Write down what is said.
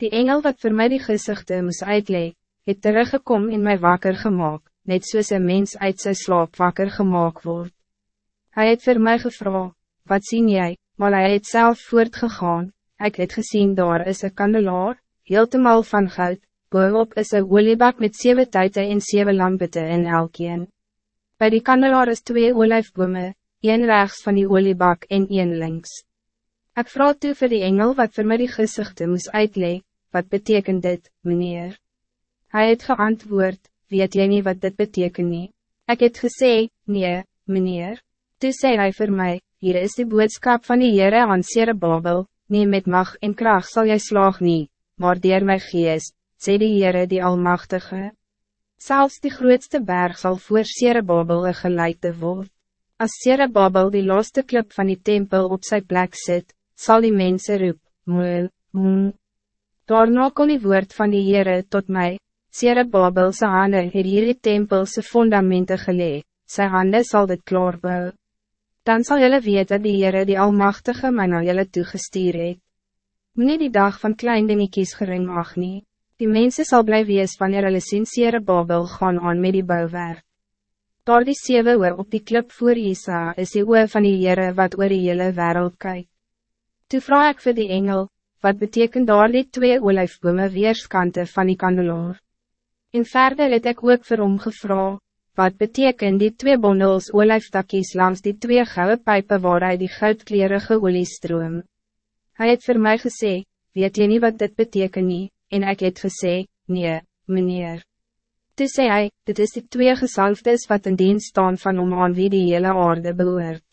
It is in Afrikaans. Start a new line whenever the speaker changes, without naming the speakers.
Die engel wat voor mij die gezichten moest uitleg, het teruggekom in mij wakker gemaakt, net soos een mens uit zijn slaap wakker gemaakt wordt. Hij het voor mij gevraagd, wat zie jij, maar hij het zelf voortgegaan, ik het gezien daar is een kandelaar, heeltemal van goud, bovenop is een oliebak met zeven tuiten en zeven lampetten in elkeen. Bij die kandelaar is twee olijfbome, een rechts van die oliebak en een links. Ik vraag toe vir die engel wat voor mij die gezichten moest uitleggen, wat betekent dit, meneer? Hij het geantwoord, weet jy niet wat dit betekent nie? Ik het gesê, nee, meneer. Toe sê hy vir my, hier is de boodschap van die Heere aan Sere Babel, nie met mag en kracht zal jy slaag nie, maar dier my gees, sê die Heere die Almachtige. Zelfs die grootste berg zal voor Sere Babel een geleide word. As Sere Babel die laaste klip van die tempel op zijn plek zit, zal die mensen roep, moel, moel. Daarna kon die woord van die Heere tot mij, Sere Babelse hande het hierdie tempelse fundamenten gelee, sy hande sal dit klaarbou. Dan zal jullie weten dat die Heere die Almachtige my na jylle toegestuur het. Meneer die dag van klein dingetjies gering mag nie, die mensen zal blij wees wanneer hulle sien Sere Babel gaan aan met die bouwwerk. Daar die sewe oor op die klip voor Isa is die oor van die Heere wat oor die hele wereld kyk. Toe vraag ik voor die engel, wat betekent daar die twee olijfbome weerskante van die kandelaar? En verder het ik ook vir hom gevra, wat betekent die twee bondels olijftakkies langs die twee gouden pijpen waar hij die goudklerige olie stroom? Hij het voor mij gesê, weet je niet wat dit betekent nie, en ik het gesê, nee, meneer. Toe sê hy, dit is die twee gesalfdes wat in dienst staan van om aan wie die hele aarde behoort.